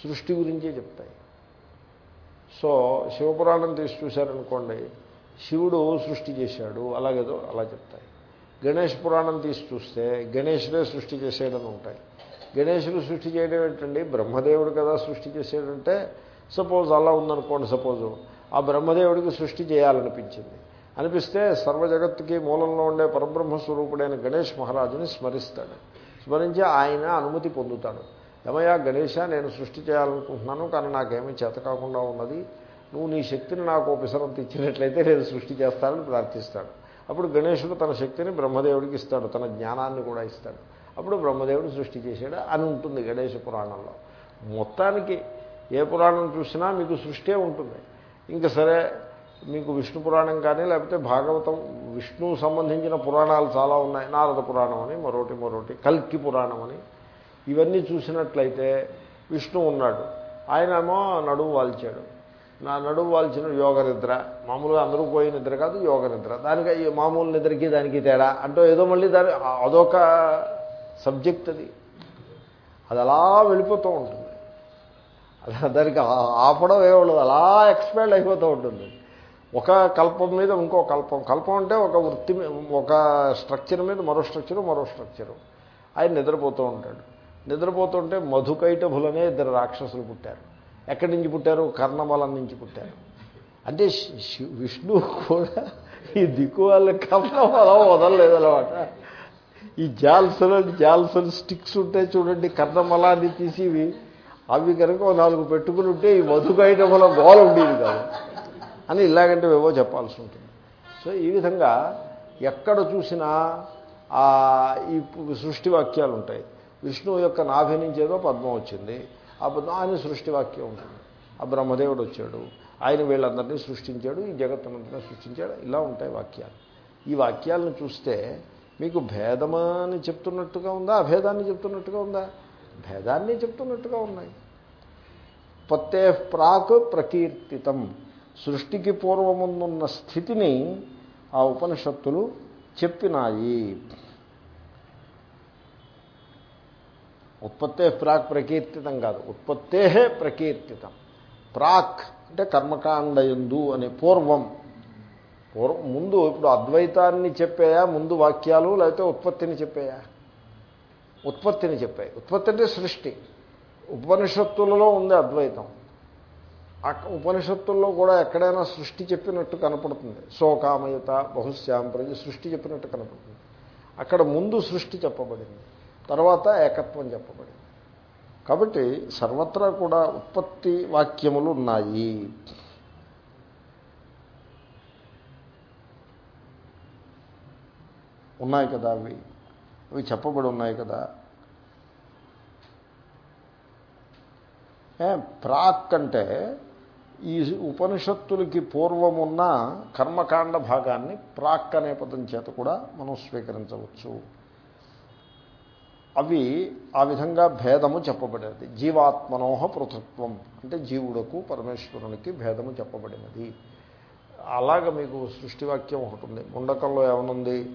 సృష్టి గురించే చెప్తాయి. సో శివపురాణం తీసి చూశారనుకోండి శివుడు సృష్టి చేశాడు అలాగేదో అలా చెప్తాయి. గణేష్ పురాణం తీసి చూస్తే గణేషుడే సృష్టి చేసేయడని ఉంటాయి. గణేషుడు సృష్టి చేయడం ఏంటండి? బ్రహ్మదేవుడు కదా సృష్టి చేసేటంటే సపోజ్ అలా ఉందనుకోండి సపోజు ఆ బ్రహ్మదేవుడికి సృష్టి చేయాలనిపించింది. అనిపిస్తే సర్వ జగత్తుకి మూలంలో ఉండే పరబ్రహ్మ స్వరూపుడైన గణేష్ మహారాజుని స్మరిస్తాడు. స్మరించి ఆయన అనుమతి పొందుతాడు. ఏమయ్యా గణేష నేను సృష్టి చేయాలనుకుంటున్నాను కానీ నాకేమీ చేత కాకుండా ఉన్నది. నువ్వు నీ శక్తిని నాకు ఉపసరంత ఇచ్చినట్లయితే నేను సృష్టి చేస్తానని ప్రార్థిస్తాడు. అప్పుడు గణేశుడు తన శక్తిని బ్రహ్మదేవుడికి ఇస్తాడు తన జ్ఞానాన్ని కూడా ఇస్తాడు. అప్పుడు బ్రహ్మదేవుడు సృష్టి చేశాడు అని ఉంటుంది గణేష పురాణంలో. మొత్తానికి ఏ పురాణం చూసినా మీకు సృష్టే ఉంటుంది. ఇంకా సరే మీకు విష్ణు పురాణం కానీ లేకపోతే భాగవతం విష్ణువు సంబంధించిన పురాణాలు చాలా ఉన్నాయి. నారద పురాణం అని మరోటి మరోటి కల్కి పురాణం అని. ఇవన్నీ చూసినట్లయితే విష్ణు ఉన్నాడు. ఆయనేమో నడువు నడుము వాల్చాడు. నా నడుము వాల్చిన యోగ నిద్ర. మామూలుగా అందరూ పోయి నిద్ర కాదు యోగ నిద్ర. దానికి మామూలు నిద్రకి దానికి తేడా. అంటూ ఏదో మళ్ళీ దాని అదొక సబ్జెక్ట్ అది. అది అలా వెళ్ళిపోతూ ఉంటుంది. అలా దానికి ఆ- ఆపడం ఏముండదు అలా ఎక్స్పైర్డ్ అయిపోతూ ఉంటుంది. ఒక కల్పం మీద ఇంకో కల్పం. కల్పం అంటే ఒక వృత్తి ఒక స్ట్రక్చర్ మీద మరో స్ట్రక్చరు మరో స్ట్రక్చరు. ఆయన నిద్రపోతూ ఉంటాడు. నిద్రపోతుంటే మధుకైటభులనే ఇద్దరు రాక్షసులు పుట్టారు. ఎక్కడి నుంచి పుట్టారు? కర్ణబలం నుంచి పుట్టారు. అంటే విష్ణు విష్ణువు కూడా ఈ దిక్కు వాళ్ళ కర్ణబలం వదలలేదన్నమాట. ఈ జాల్సలు జాల్సలు స్టిక్స్ ఉంటాయి చూడండి కర్ణబలాన్ని తీసి ఇవి అవి కనుక నాలుగు పెట్టుకుని ఉంటే ఈ మధుకైటభుల గోల ఉండేది కాదు. అని ఇలాగంటే ఏవో చెప్పాల్సి ఉంటుంది. సో ఈ విధంగా ఎక్కడ చూసినా ఈ సృష్టి వాక్యాలు ఉంటాయి విష్ణువు యొక్క నాభి నుంచి ఏదో పద్మం వచ్చింది. ఆ పద్మం ఆయన సృష్టి వాక్యం ఉంటుంది. ఆ బ్రహ్మదేవుడు వచ్చాడు. ఆయన వీళ్ళందరినీ సృష్టించాడు. ఈ జగత్తునంతనే సృష్టించాడు. ఇలా ఉంటాయి వాక్యాలు. ఈ వాక్యాలను చూస్తే మీకు భేదమని చెప్తున్నట్టుగా ఉందా? అభేదాన్ని చెప్తున్నట్టుగా ఉందా? భేదాన్ని చెప్తున్నట్టుగా ఉన్నాయి. పత్తే ప్రాక్ ప్రకీర్తితం. సృష్టికి పూర్వముందున్న స్థితిని ఆ ఉపనిషత్తులు చెప్పినాయి. ఉత్పత్తే ప్రాక్ ప్రకీర్తితం కాదు. ఉత్పత్తే ప్రకీర్తితం. ప్రాక్ అంటే కర్మకాండయందు అనే పూర్వం. పూర్వం ముందు ఇప్పుడు అద్వైతాన్ని చెప్పాయా? ముందు వాక్యాలు లేకపోతే ఉత్పత్తిని చెప్పాయా? ఉత్పత్తిని చెప్పాయి. ఉత్పత్తి అంటే సృష్టి. ఉపనిషత్తులలో ఉంది అద్వైతం. ఉపనిషత్తుల్లో కూడా ఎక్కడైనా సృష్టి చెప్పినట్టు కనపడుతుంది. శోకామయత బహుశ్యాం ప్రజ సృష్టి చెప్పినట్టు కనపడుతుంది. అక్కడ ముందు సృష్టి చెప్పబడింది. తర్వాత ఏకత్వం చెప్పబడింది. కాబట్టి సర్వత్రా కూడా ఉత్పత్తి వాక్యములు ఉన్నాయి. ఉన్నాయి కదా అవి? అవి చెప్పబడి ఉన్నాయి కదా? ప్రాక్ అంటే ఈ ఉపనిషత్తులకి పూర్వమున్న కర్మకాండ భాగాన్ని ప్రాక్ అనే పదం చేత కూడా మనం స్వీకరించవచ్చు. అవి ఆ విధంగా భేదము చెప్పబడినది. జీవాత్మనోహ పృథత్వం. అంటే జీవుడకు పరమేశ్వరునికి భేదము చెప్పబడినది. అలాగ మీకు సృష్టివాక్యం ఒకటి ఉంది. ముండకంలో ఏమనుంది?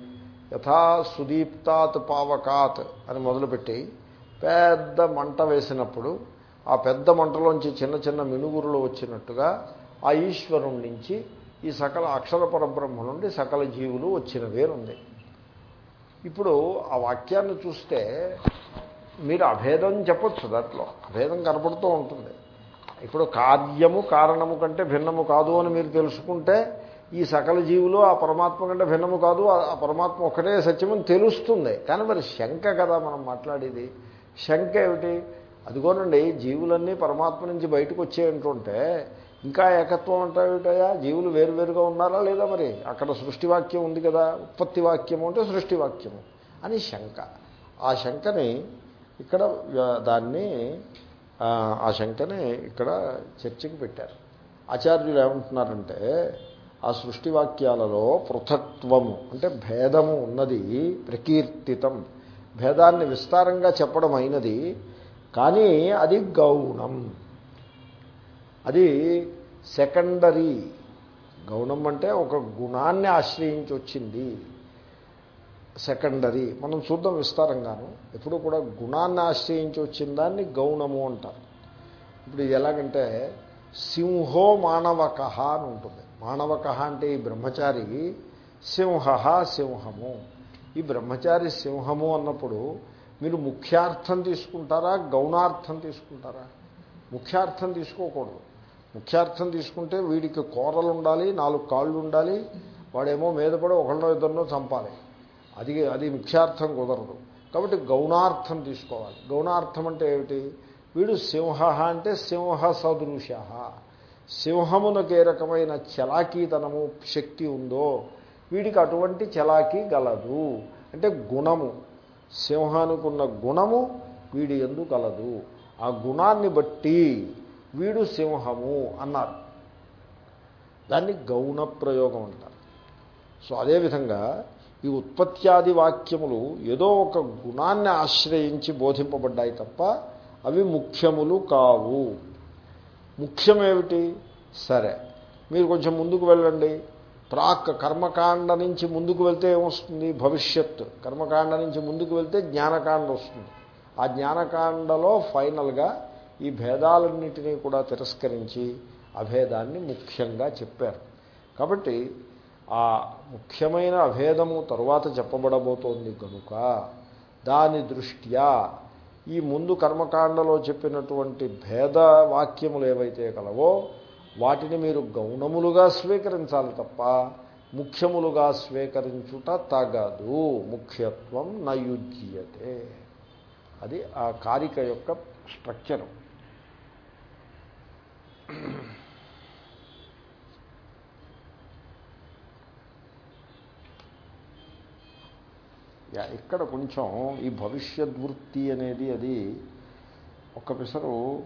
యథా సుదీప్తాత్ పావకాత్ అని మొదలుపెట్టి పెద్ద మంట వేసినప్పుడు ఆ పెద్ద మంటలోంచి చిన్న చిన్న మినుగురులు వచ్చినట్టుగా ఆ ఈశ్వరుడి నుంచి ఈ సకల అక్షర పరబ్రహ్మ నుండి సకల జీవులు వచ్చినవే ఉంది. ఇప్పుడు ఆ వాక్యాన్ని చూస్తే మీరు అభేదం చెప్పచ్చు దాంట్లో. అభేదం కనపడుతూ ఉంటుంది. ఇప్పుడు కార్యము కారణము కంటే భిన్నము కాదు అని మీరు తెలుసుకుంటే ఈ సకల జీవులు ఆ పరమాత్మ కంటే భిన్నము కాదు ఆ ఆ పరమాత్మ ఒకటే సత్యమని తెలుస్తుంది. కానీ మరి శంక కదా మనం మాట్లాడేది. శంక ఏమిటి? అదిగోనండి జీవులన్నీ పరమాత్మ నుంచి బయటకు వచ్చేయంటుంటే ఇంకా ఏకత్వం అంటావేటయా జీవులు వేరువేరుగా ఉన్నారా లేదా మరి? అక్కడ సృష్టివాక్యం ఉంది కదా ఉత్పత్తి వాక్యము అంటే సృష్టివాక్యము అని శంక. ఆ శంకని ఇక్కడ దాన్ని ఆ, శంకని ఇక్కడ చర్చకి పెట్టారు. ఆచార్యులు ఏమంటున్నారంటే ఆ సృష్టివాక్యాలలో పృథక్త్వము అంటే భేదము ఉన్నది ప్రకీర్తితం. భేదాన్ని విస్తారంగా చెప్పడం అయినది కానీ అది గౌణం. అది సెకండరీ. గౌణం అంటే ఒక గుణాన్ని ఆశ్రయించి వచ్చింది సెకండరీ. మనం చూద్దాం విస్తారంగాను. ఎప్పుడు కూడా గుణాన్ని ఆశ్రయించి వచ్చిన దాన్ని గౌణము అంటారు. ఇప్పుడు ఇది ఎలాగంటే సింహో మానవక అని ఉంటుంది. మానవక అంటే ఈ బ్రహ్మచారి సింహ సింహము. ఈ బ్రహ్మచారి సింహము అన్నప్పుడు మీరు ముఖ్యార్థం తీసుకుంటారా గౌణార్థం తీసుకుంటారా? ముఖ్యార్థం తీసుకోకూడదు. ముఖ్యార్థం తీసుకుంటే వీడికి కూరలు ఉండాలి నాలుగు కాళ్ళు ఉండాలి వాడేమో మీద పడి ఒకళ్ళో ఇద్దరినో చంపాలి. అది అది ముఖ్యార్థం కుదరదు. కాబట్టి గౌణార్థం తీసుకోవాలి. గౌణార్థం అంటే ఏమిటి? వీడు సింహ అంటే సింహ సదృశ సింహమునకు ఏ రకమైన చలాకీతనము శక్తి ఉందో వీడికి అటువంటి చలాకీ గలదు. అంటే గుణము. సింహానికి ఉన్న గుణము వీడి ఎందు కలదు. ఆ గుణాన్ని బట్టి వీడు సింహము అన్నారు. దాన్ని గౌణ ప్రయోగం అంటారు. సో అదేవిధంగా ఈ ఉత్పత్త్యాది వాక్యములు ఏదో ఒక గుణాన్ని ఆశ్రయించి బోధింపబడ్డాయి తప్ప అవి ముఖ్యములు కావు. ముఖ్యమేమిటి? సరే. మీరు కొంచెం ముందుకు వెళ్ళండి. ప్రాక్ కర్మకాండ నుంచి ముందుకు వెళ్తే ఏమొస్తుంది? భవిష్యత్తు. కర్మకాండ నుంచి ముందుకు వెళ్తే జ్ఞానకాండ వస్తుంది. ఆ జ్ఞానకాండలో ఫైనల్గా ఈ భేదాలన్నింటినీ కూడా తిరస్కరించి అభేదాన్ని ముఖ్యంగా చెప్పారు. కాబట్టి ఆ ముఖ్యమైన అభేదము తరువాత చెప్పబడబోతోంది కనుక దాని దృష్ట్యా ఈ ముందు కర్మకాండలో చెప్పినటువంటి భేద వాక్యములు ఏవైతే కలవో వాటిని మీరు గౌణములుగా స్వీకరించాలి తప్ప ముఖ్యములుగా స్వీకరించుట తగదు. ముఖ్యత్వం నయుజ్యతే. అది ఆ కారిక యొక్క స్ట్రక్చరు. యా ఇక్కడ కొంచెం ఈ భవిష్యద్వృత్తి అనేది అది ఒక పిసరు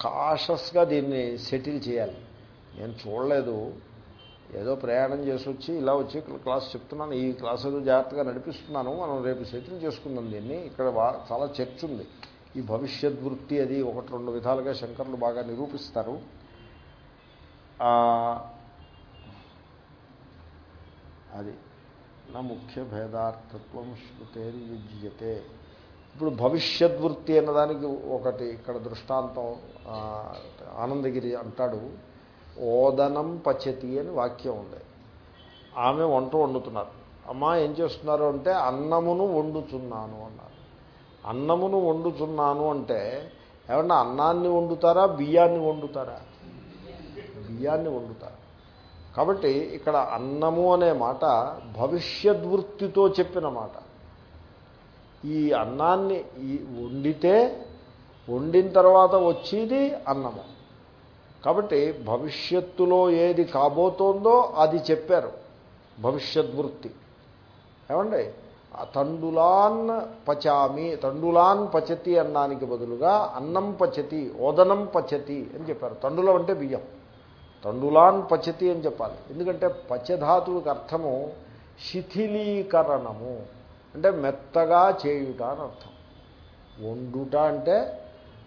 కాషస్గా దీన్ని సెటిల్ చేయాలి. నేను చూడలేదు. ఏదో ప్రయాణం చేసి వచ్చి ఇలా వచ్చి క్లాస్ చెప్తున్నాను. ఈ క్లాస్ ఏదో జాగ్రత్తగా నడిపిస్తున్నాను. మనం రేపు సెటిల్ చేసుకుందాం దీన్ని. ఇక్కడ చాలా చర్చ ఉంది. ఈ భవిష్యత్ వృత్తి అది ఒకటి రెండు విధాలుగా శంకర్లు బాగా నిరూపిస్తారు. అది. నా ముఖ్య భేదార్థత్వం శృతేరి యుజ్యతే ఇప్పుడు భవిష్యద్వృత్తి అన్నదానికి ఒకటి ఇక్కడ దృష్టాంతం ఆనందగిరి అంటాడు ఓదనం పచతి అని వాక్యం ఉంది. ఆమె వంట వండుతున్నారు. అమ్మా ఏం చేస్తున్నారు అంటే అన్నమును వండుతున్నాను అన్నారు. అన్నమును వండుతున్నాను అంటే ఏమన్నా అన్నాన్ని వండుతారా బియ్యాన్ని వండుతారా? బియ్యాన్ని వండుతారు. కాబట్టి ఇక్కడ అన్నము అనే మాట భవిష్యద్వృత్తితో చెప్పిన మాట. ఈ అన్నాన్ని ఈ వండితే వండిన తర్వాత వచ్చేది అన్నము. కాబట్టి భవిష్యత్తులో ఏది కాబోతోందో అది చెప్పారు. భవిష్యద్వృత్తి. ఏమండి? తండులాన్ పచామి తండులాన్ పచతి అన్నానికి బదులుగా అన్నం పచతి ఓదనం పచతి అని చెప్పారు. తండులం అంటే బియ్యం. తండులాన్ పచతి అని చెప్పాలి. ఎందుకంటే పచ్చధాతువుకి అర్థము శిథిలీకరణము. అంటే మెత్తగా చేయుట అని అర్థం. వండుట అంటే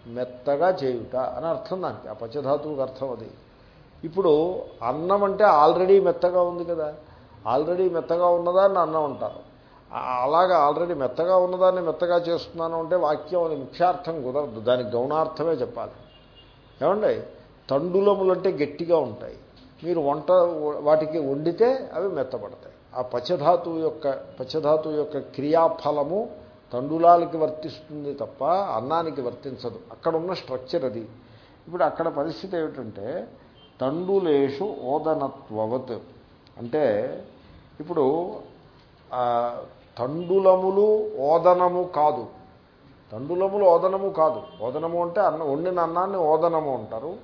మెత్తగా చేయుట అని అర్థం దానికి. ఆ పచ్చధాతువుకి అర్థం అది. ఇప్పుడు అన్నం అంటే ఆల్రెడీ మెత్తగా ఉంది కదా. ఆల్రెడీ మెత్తగా ఉన్నదాన్ని అన్నం అంటారు. అలాగా ఆల్రెడీ మెత్తగా ఉన్నదాన్ని మెత్తగా చేస్తున్నాను అంటే వాక్యం అది ముఖ్యార్థం కుదరదు. దానికి గౌణార్థమే చెప్పాలి. ఏమండి? తండులములు అంటే గట్టిగా ఉంటాయి. మీరు వంట వాటికి వండితే అవి మెత్తపడతాయి. ఆ పచ్చధాతువు యొక్క పచ్చధాతువు యొక్క క్రియాఫలము తండులాలకి వర్తిస్తుంది తప్ప అన్నానికి వర్తించదు. అక్కడ ఉన్న స్ట్రక్చర్ అది. ఇప్పుడు అక్కడ పరిస్థితి ఏమిటంటే తండులేషు ఓదనత్వవత్. అంటే ఇప్పుడు తండులములు ఓదనము కాదు. తండులములు ఓదనము కాదు. ఓదనము అంటే అన్న వండిన అన్నాన్ని ఓదనము అంటారు.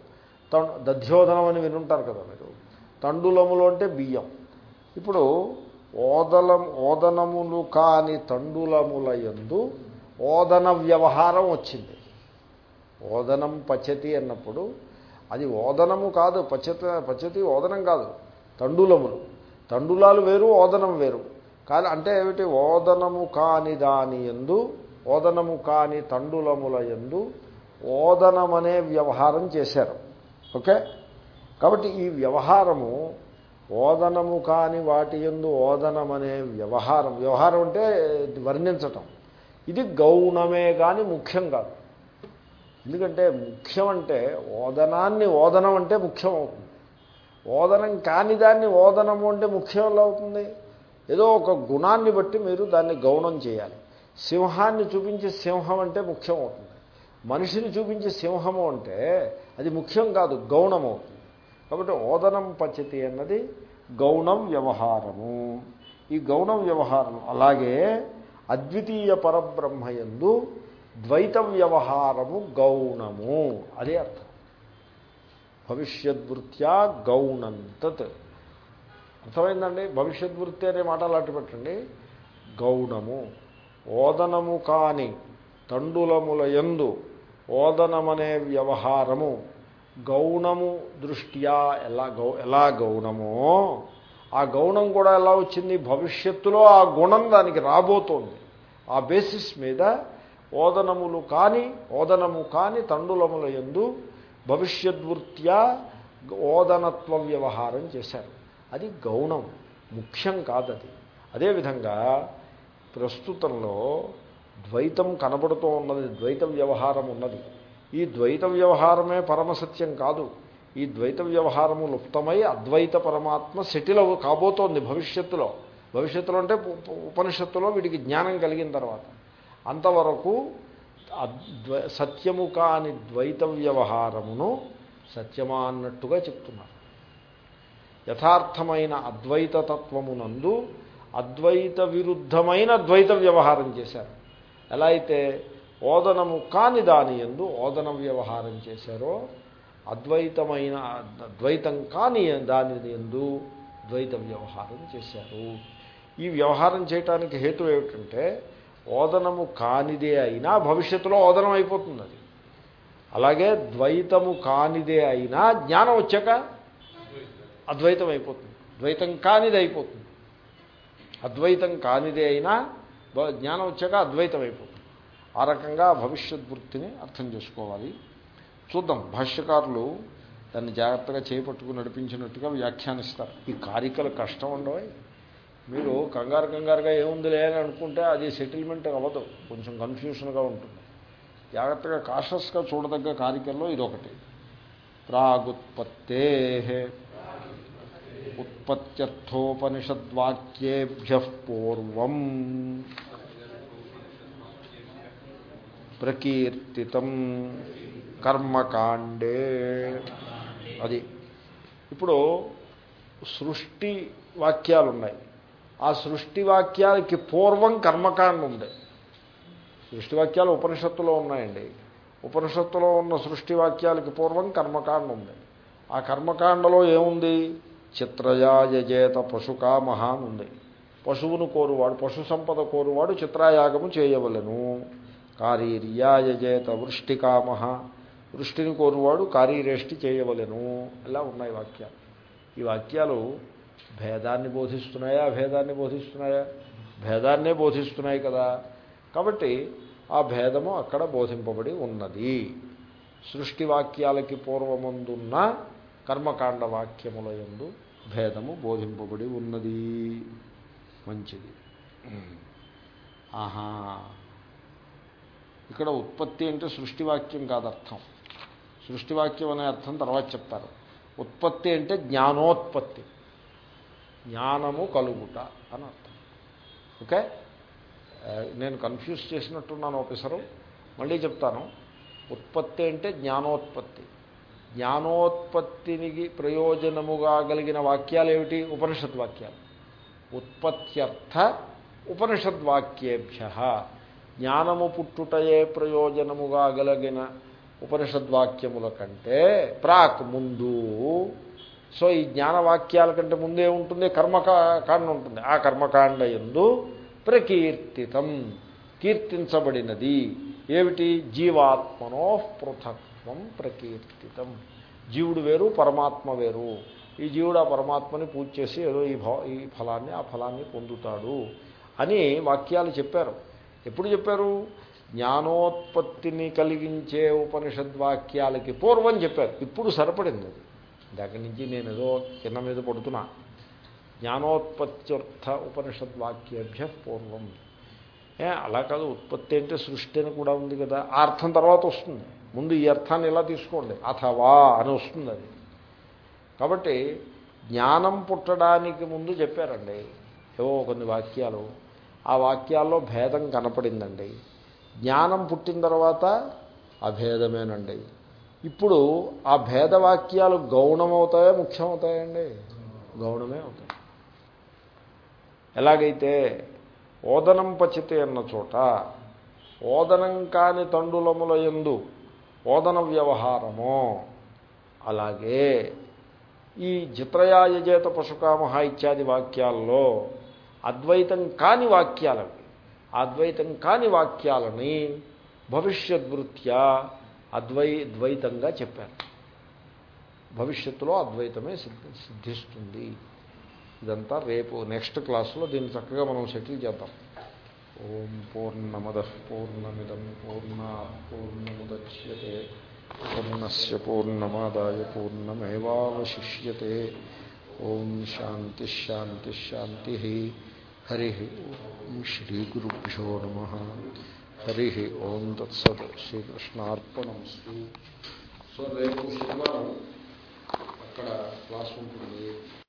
దధ్యోదనం అని వినుంటారు కదా మీరు. తండులములు అంటే బియ్యం. ఇప్పుడు ఓదలం ఓదనములు కాని తండులముల ఎందు ఓదన వ్యవహారం వచ్చింది. ఓదనం పచతి అన్నప్పుడు అది ఓదనము కాదు పచత పచతి ఓదనం కాదు తండులములు. తండులాలు వేరు ఓదనం వేరు. కాదు అంటే ఏమిటి? ఓదనము కాని దాని ఎందు ఓదనము కాని తండులముల ఎందు ఓదనమనే వ్యవహారం చేశారు. ఓకే? కాబట్టి ఈ వ్యవహారము ఓదనము కాని వాటి ఎందు ఓదనమనే వ్యవహారం. వ్యవహారం అంటే వర్ణించటం. ఇది గౌణమే కానీ ముఖ్యం కాదు. ఎందుకంటే ముఖ్యం అంటే ఓదనాన్ని ఓదనం అంటే ముఖ్యం అవుతుంది. ఓదనం కాని దాన్ని ఓదనము అంటే ముఖ్యం అవుతుంది? ఏదో ఒక గుణాన్ని బట్టి మీరు దాన్ని గౌణం చేయాలి. సింహాన్ని చూపించి సింహం అంటే ముఖ్యం అవుతుంది. మనిషిని చూపించి సింహము అంటే అది ముఖ్యం కాదు గౌణం అవుతుంది. కాబట్టి ఓదనం పచ్చతి అన్నది గౌణం వ్యవహారము. ఈ గౌణం వ్యవహారం అలాగే అద్వితీయ పరబ్రహ్మయందు ద్వైత వ్యవహారము గౌణము. అదే అర్థం. భవిష్యద్వృత్యా గౌణం తత్. అర్థమైందండి? భవిష్యద్వృత్తి అనే మాట అలాంటి పెట్టండి. గౌణము. ఓదనము కాని తండులముల యందు ఓదనమనే వ్యవహారము గౌణము దృష్ట్యా ఎలా గౌ ఎలా గౌణమో ఆ గౌణం కూడా ఎలా వచ్చింది? భవిష్యత్తులో ఆ గుణం దానికి రాబోతోంది. ఆ బేసిస్ మీద ఓదనములు కాని ఓదనము కాని తండులముల ఎందు భవిష్యద్వృత్యా ఓదనత్వ వ్యవహారం చేశారు. అది గౌణం ముఖ్యం కాదది. అదేవిధంగా ప్రస్తుతంలో ద్వైతం కనబడుతూ ఉన్నది ద్వైత వ్యవహారం ఉన్నది. ఈ ద్వైత వ్యవహారమే పరమసత్యం కాదు. ఈ ద్వైత వ్యవహారము లుప్తమై అద్వైత పరమాత్మ సెటిల్ అవ్వ కాబోతోంది భవిష్యత్తులో. భవిష్యత్తులో అంటే ఉపనిషత్తులో వీడికి జ్ఞానం కలిగిన తర్వాత. అంతవరకు అద్వై సత్యము కాని ద్వైత వ్యవహారమును సత్యమా అన్నట్టుగా చెప్తున్నారు. యథార్థమైన అద్వైత తత్వమునందు అద్వైత విరుద్ధమైన ద్వైత వ్యవహారం చేశారు. ఎలా అయితే ఓదనము కాని దాని ఎందు ఓదన వ్యవహారం చేశారో అద్వైతమైన ద్వైతం కాని దాని ఎందు ద్వైత వ్యవహారం చేశారు. ఈ వ్యవహారం చేయటానికి హేతు ఏమిటంటే ఓదనము కానిదే అయినా భవిష్యత్తులో ఓదనం అయిపోతుంది అది. అలాగే ద్వైతము కానిదే అయినా జ్ఞానం వచ్చాక అద్వైతం అయిపోతుంది. ద్వైతం కానిది అయిపోతుంది. అద్వైతం కానిదే అయినా జ్ఞానం వచ్చాక అద్వైతం అయిపోతుంది. ఆ రకంగా భవిష్యత్ వృత్తిని అర్థం చేసుకోవాలి. చూద్దాం భాష్యకారులు దాన్ని జాగ్రత్తగా చేపట్టుకుని నడిపించినట్టుగా వ్యాఖ్యానిస్తారు. ఈ కారికలు కష్టం ఉండవు. మీరు కంగారు కంగారుగా ఏముందిలే అని అనుకుంటే అది సెటిల్మెంట్ అవ్వదు. కొంచెం కన్ఫ్యూషన్గా ఉంటుంది. జాగ్రత్తగా కాషస్గా చూడదగ్గ కారికల్లో ఇదొకటి. ప్రాగుత్పత్తే ఉత్పత్ర్థోపనిషద్వాక్యేభ్య పూర్వం. ప్రకీర్తితం కర్మకాండే. అది. ఇప్పుడు సృష్టి వాక్యాలు ఉన్నాయి ఆ సృష్టి వాక్యాలకి పూర్వం కర్మకాండ ఉంది. సృష్టి వాక్యాలు ఉపనిషత్తులో ఉన్నాయండి. ఉపనిషత్తులో ఉన్న సృష్టి వాక్యాలకి పూర్వం కర్మకాండ ఉంది. ఆ కర్మకాండలో ఏముంది? చిత్రయాయజేత పశుకామహ అని ఉంది పశువును కోరువాడు పశు సంపద కోరువాడు చిత్రయాగము చేయవలెను. కారీర్యాయజేత వృష్టికామ. వృష్టిని కోరువాడు కారీరేష్టి చేయవలెను. ఇలా ఉన్నాయి వాక్యాలు. ఈ వాక్యాలు భేదాన్ని బోధిస్తున్నాయా అభేదాన్ని బోధిస్తున్నాయా? భేదాన్నే బోధిస్తున్నాయి కదా. కాబట్టి ఆ భేదము అక్కడ బోధింపబడి ఉన్నది. సృష్టి వాక్యాలకి పూర్వముందున్న కర్మకాండ వాక్యముల యందు భేదము బోధింపబడి ఉన్నది. మంచిది. ఆహా! ఇక్కడ ఉత్పత్తి అంటే సృష్టివాక్యం కాదు అర్థం సృష్టివాక్యం అనే అర్థం తర్వాత చెప్తారు. ఉత్పత్తి అంటే జ్ఞానోత్పత్తి. జ్ఞానము కలుగుట అని అర్థం. ఓకే? నేను కన్ఫ్యూజ్ చేసినట్టున్నాను ఆఫీసరు. మళ్ళీ చెప్తాను. ఉత్పత్తి అంటే జ్ఞానోత్పత్తి. జ్ఞానోత్పత్తినికి ప్రయోజనముగా కలిగిన వాక్యాలు ఏమిటి? ఉపనిషద్వాక్యాలు. ఉత్పత్త్యర్థ ఉపనిషద్వాక్యేభ్య. జ్ఞానము పుట్టుటయే ప్రయోజనముగా గలగిన ఉపనిషద్వాక్యముల కంటే ప్రాక్ ముందు. సో ఈ జ్ఞానవాక్యాల కంటే ముందే ఉంటుంది కర్మకాండ ఉంటుంది. ఆ కర్మకాండ ఎందు ప్రకీర్తితం కీర్తించబడినది. ఏమిటి? జీవాత్మనో పృథక్వం ప్రకీర్తితం. జీవుడు వేరు పరమాత్మ వేరు. ఈ జీవుడు ఆ పరమాత్మని పూజ చేసి ఏదో ఈ ఈ ఫలాన్ని ఆ ఫలాన్ని పొందుతాడు అని వాక్యాలు చెప్పారు. ఎప్పుడు చెప్పారు? జ్ఞానోత్పత్తిని కలిగించే ఉపనిషద్వాక్యాలకి పూర్వం చెప్పారు. ఇప్పుడు సరిపడింది అది. దగ్గర నుంచి నేను ఏదో కింద మీద పడుతున్నా. జ్ఞానోత్పత్త్యర్థ ఉపనిషద్వాక్యేభ్య పూర్వం. ఏ అలా కాదు. ఉత్పత్తి అంటే సృష్టి అని కూడా ఉంది కదా. ఆ అర్థం తర్వాత వస్తుంది. ముందు ఈ అర్థాన్ని ఎలా తీసుకోండి. అథవా అని వస్తుంది అది. కాబట్టి జ్ఞానం పుట్టడానికి ముందు చెప్పారండి. ఏవో కొన్ని వాక్యాలు. ఆ వాక్యాల్లో భేదం కనపడిందండి. జ్ఞానం పుట్టిన తర్వాత అభేదమేనండి. ఇప్పుడు ఆ భేదవాక్యాలు గౌణమవుతాయా ముఖ్యమవుతాయండి? గౌణమే అవుతాయి. ఎలాగైతే ఓదనం పచితే అన్న చోట ఓదనం కాని తండులముల ఎందు ఓదన వ్యవహారమో అలాగే ఈ జిత్రయాయజేత పశుకామహ ఇత్యాది వాక్యాల్లో అద్వైతం కాని వాక్యాలవి అద్వైతం కాని వాక్యాలని భవిష్యద్వృత్యా అద్వై ద్వైతంగా చెప్పారు. భవిష్యత్తులో అద్వైతమే సిద్ధి సిద్ధిస్తుంది. ఇదంతా రేపు నెక్స్ట్ క్లాస్లో దీన్ని చక్కగా మనం సెటిల్ చేద్దాం. ఓం పూర్ణమద పూర్ణమిదం పూర్ణ పూర్ణముద్యతే పూర్ణస్ పూర్ణమాదాయ పూర్ణమేవాశిష్యతే ఓం శాంతి. శాంతి శాంతి హరి ఓం శ్రీగురుభ్యో నమ హరి ఓం తత్సత్ శ్రీకృష్ణార్పణం సో రేపు శనివారం అక్కడ క్లాస్ ఉంటుంది